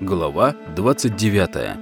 Глава 29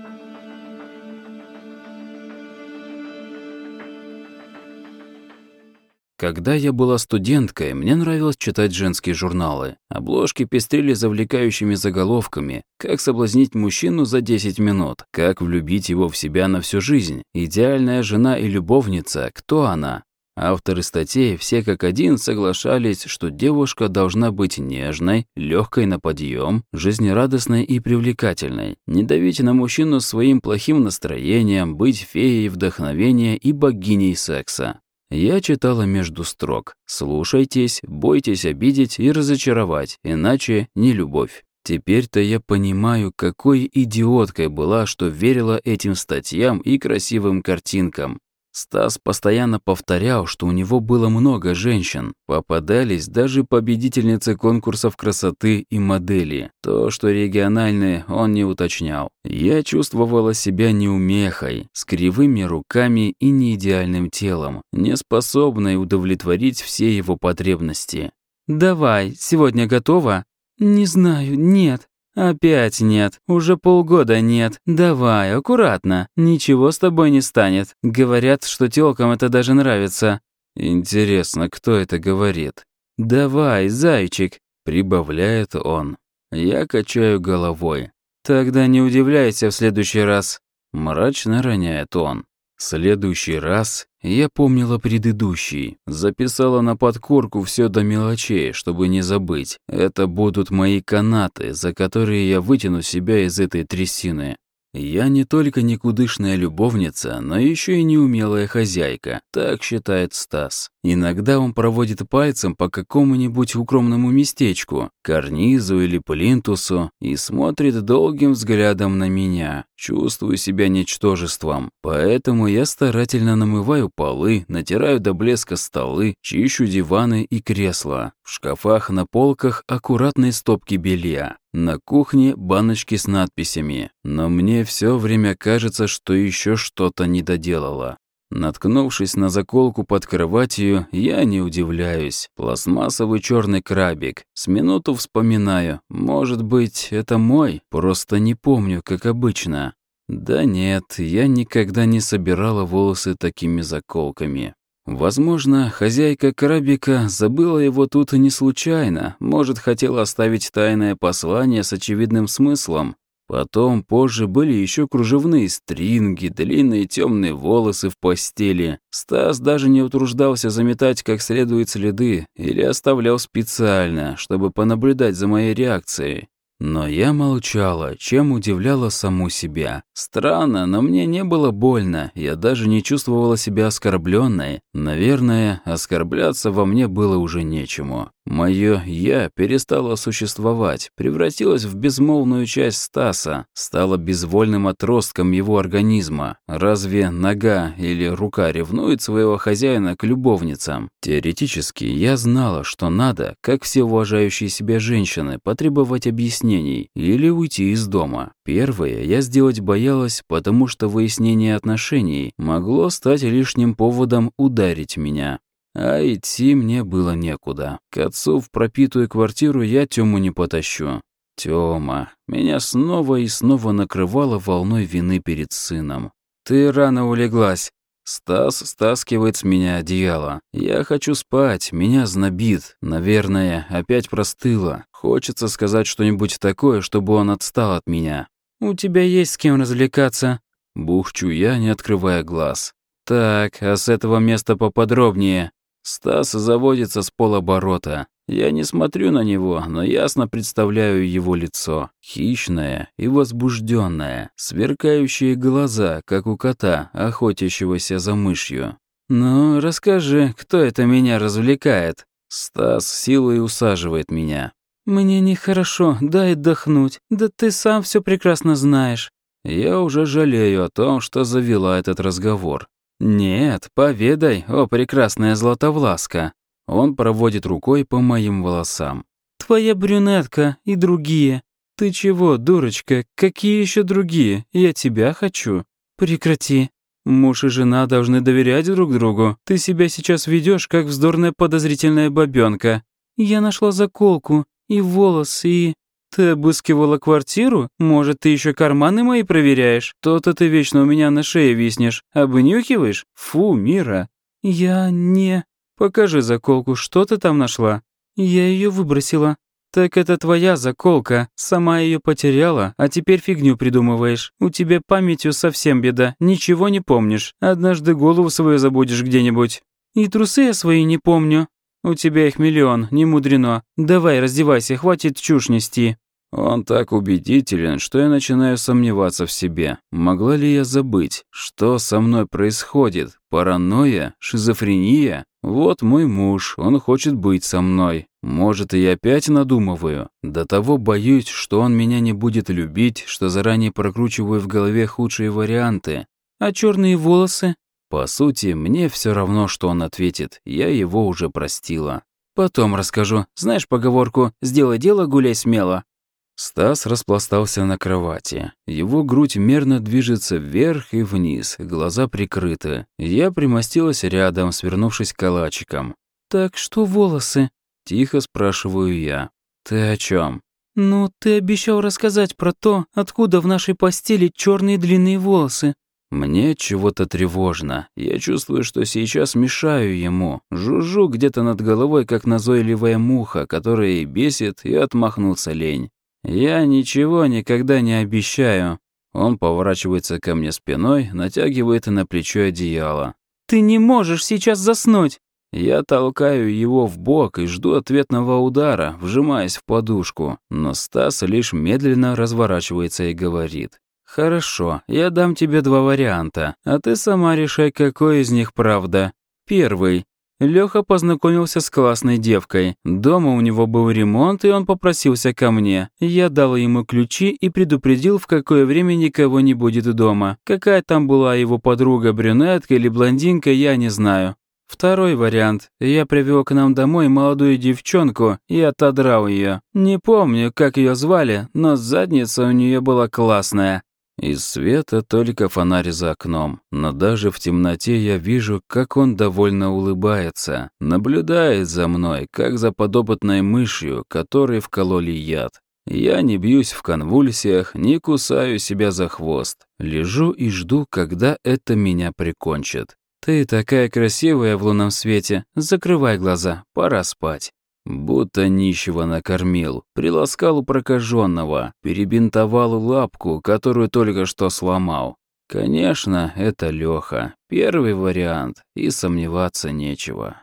Когда я была студенткой, мне нравилось читать женские журналы. Обложки пестрили завлекающими заголовками «Как соблазнить мужчину за 10 минут», «Как влюбить его в себя на всю жизнь», «Идеальная жена и любовница», «Кто она?». Авторы статей все как один соглашались, что девушка должна быть нежной, легкой на подъем, жизнерадостной и привлекательной, не давить на мужчину своим плохим настроением, быть феей вдохновения и богиней секса. Я читала между строк «Слушайтесь, бойтесь обидеть и разочаровать, иначе не любовь». Теперь-то я понимаю, какой идиоткой была, что верила этим статьям и красивым картинкам. Стас постоянно повторял, что у него было много женщин. Попадались даже победительницы конкурсов красоты и модели. То, что региональные, он не уточнял. Я чувствовала себя неумехой, с кривыми руками и неидеальным телом, неспособной удовлетворить все его потребности. «Давай, сегодня готова?» «Не знаю, нет. «Опять нет. Уже полгода нет. Давай, аккуратно. Ничего с тобой не станет. Говорят, что тёлкам это даже нравится». «Интересно, кто это говорит?» «Давай, зайчик», — прибавляет он. Я качаю головой. «Тогда не удивляйся в следующий раз», — мрачно роняет он. Следующий раз я помнила предыдущий, записала на подкорку все до мелочей, чтобы не забыть. Это будут мои канаты, за которые я вытяну себя из этой трясины. Я не только никудышная любовница, но еще и неумелая хозяйка, так считает Стас. Иногда он проводит пальцем по какому-нибудь укромному местечку, карнизу или плинтусу, и смотрит долгим взглядом на меня. Чувствую себя ничтожеством, поэтому я старательно намываю полы, натираю до блеска столы, чищу диваны и кресла. В шкафах на полках аккуратные стопки белья. На кухне баночки с надписями, но мне все время кажется, что еще что-то не доделала. Наткнувшись на заколку под кроватью, я не удивляюсь. Пластмассовый черный крабик. С минуту вспоминаю. Может быть, это мой? Просто не помню, как обычно. Да нет, я никогда не собирала волосы такими заколками. Возможно, хозяйка крабика забыла его тут не случайно, может, хотела оставить тайное послание с очевидным смыслом. Потом, позже, были еще кружевные стринги, длинные темные волосы в постели. Стас даже не утруждался заметать как следует следы или оставлял специально, чтобы понаблюдать за моей реакцией. Но я молчала, чем удивляла саму себя. Странно, но мне не было больно, я даже не чувствовала себя оскорбленной. Наверное, оскорбляться во мне было уже нечему. Мое «я» перестало существовать, превратилось в безмолвную часть Стаса, стало безвольным отростком его организма. Разве нога или рука ревнует своего хозяина к любовницам? Теоретически, я знала, что надо, как все уважающие себя женщины, потребовать объяснений или уйти из дома. Первое я сделать боялась, потому что выяснение отношений могло стать лишним поводом ударить меня. А идти мне было некуда. К отцу в пропитую квартиру я Тёму не потащу. Тёма. Меня снова и снова накрывало волной вины перед сыном. «Ты рано улеглась». Стас стаскивает с меня одеяло. Я хочу спать, меня знобит. Наверное, опять простыла. Хочется сказать что-нибудь такое, чтобы он отстал от меня. «У тебя есть с кем развлекаться?» Бухчу я, не открывая глаз. «Так, а с этого места поподробнее». Стас заводится с полоборота. Я не смотрю на него, но ясно представляю его лицо. Хищное и возбужденное, сверкающие глаза, как у кота, охотящегося за мышью. «Ну, расскажи, кто это меня развлекает?» Стас силой усаживает меня. «Мне нехорошо, дай отдохнуть. Да ты сам все прекрасно знаешь». Я уже жалею о том, что завела этот разговор. «Нет, поведай, о прекрасная Златовласка». Он проводит рукой по моим волосам. «Твоя брюнетка и другие. Ты чего, дурочка, какие еще другие? Я тебя хочу. Прекрати. Муж и жена должны доверять друг другу. Ты себя сейчас ведешь, как вздорная подозрительная бабёнка. Я нашла заколку, и волос, и...» Ты обыскивала квартиру? Может, ты еще карманы мои проверяешь? То-то ты вечно у меня на шее виснешь. Обнюхиваешь? Фу, Мира. Я не... Покажи заколку, что ты там нашла? Я ее выбросила. «Так это твоя заколка. Сама ее потеряла, а теперь фигню придумываешь. У тебя памятью совсем беда, ничего не помнишь. Однажды голову свою забудешь где-нибудь. И трусы я свои не помню. У тебя их миллион, не мудрено. Давай, раздевайся, хватит чушь нести». Он так убедителен, что я начинаю сомневаться в себе. Могла ли я забыть, что со мной происходит? Паранойя? Шизофрения? Вот мой муж, он хочет быть со мной. Может, и я опять надумываю. До того боюсь, что он меня не будет любить, что заранее прокручиваю в голове худшие варианты. А черные волосы? По сути, мне все равно, что он ответит. Я его уже простила. Потом расскажу. Знаешь поговорку «сделай дело, гуляй смело». Стас распластался на кровати. Его грудь мерно движется вверх и вниз, глаза прикрыты. Я примостилась рядом, свернувшись калачиком. «Так что волосы?» Тихо спрашиваю я. «Ты о чем? «Ну, ты обещал рассказать про то, откуда в нашей постели черные длинные волосы». Мне чего-то тревожно. Я чувствую, что сейчас мешаю ему. Жужжу где-то над головой, как назойливая муха, которая и бесит, и отмахнуться лень. «Я ничего никогда не обещаю». Он поворачивается ко мне спиной, натягивает на плечо одеяло. «Ты не можешь сейчас заснуть!» Я толкаю его в бок и жду ответного удара, вжимаясь в подушку, но Стас лишь медленно разворачивается и говорит. «Хорошо, я дам тебе два варианта, а ты сама решай, какой из них правда. Первый. Лёха познакомился с классной девкой. Дома у него был ремонт, и он попросился ко мне. Я дал ему ключи и предупредил, в какое время никого не будет дома. Какая там была его подруга, брюнетка или блондинка, я не знаю. Второй вариант. Я привел к нам домой молодую девчонку и отодрал ее. Не помню, как ее звали, но задница у нее была классная. Из света только фонарь за окном, но даже в темноте я вижу, как он довольно улыбается, наблюдает за мной, как за подопытной мышью, которой вкололи яд. Я не бьюсь в конвульсиях, не кусаю себя за хвост. Лежу и жду, когда это меня прикончит. «Ты такая красивая в лунном свете, закрывай глаза, пора спать». Будто нищего накормил, приласкал прокаженного, перебинтовал лапку, которую только что сломал. Конечно, это Леха. Первый вариант, и сомневаться нечего.